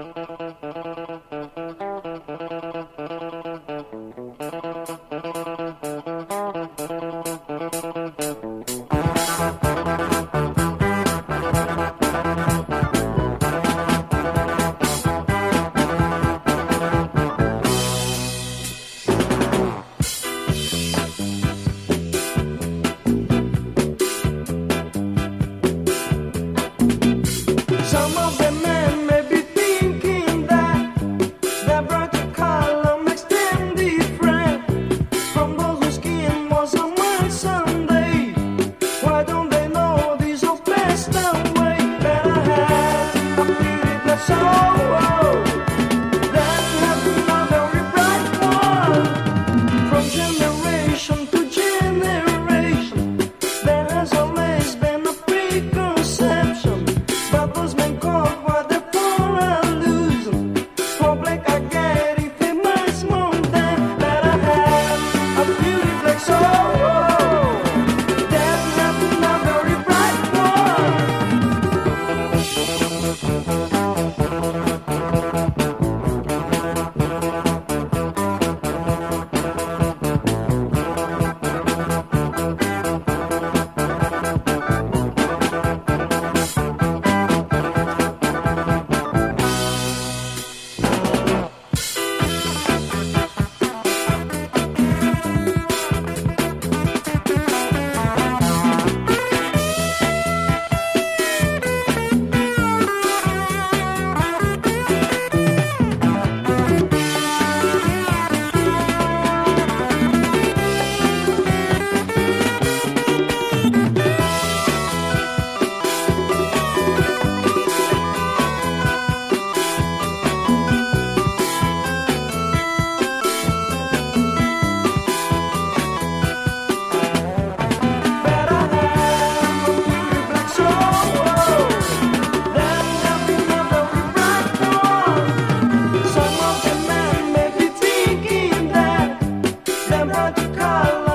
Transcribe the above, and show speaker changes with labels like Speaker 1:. Speaker 1: Thank you. Coca-Cola.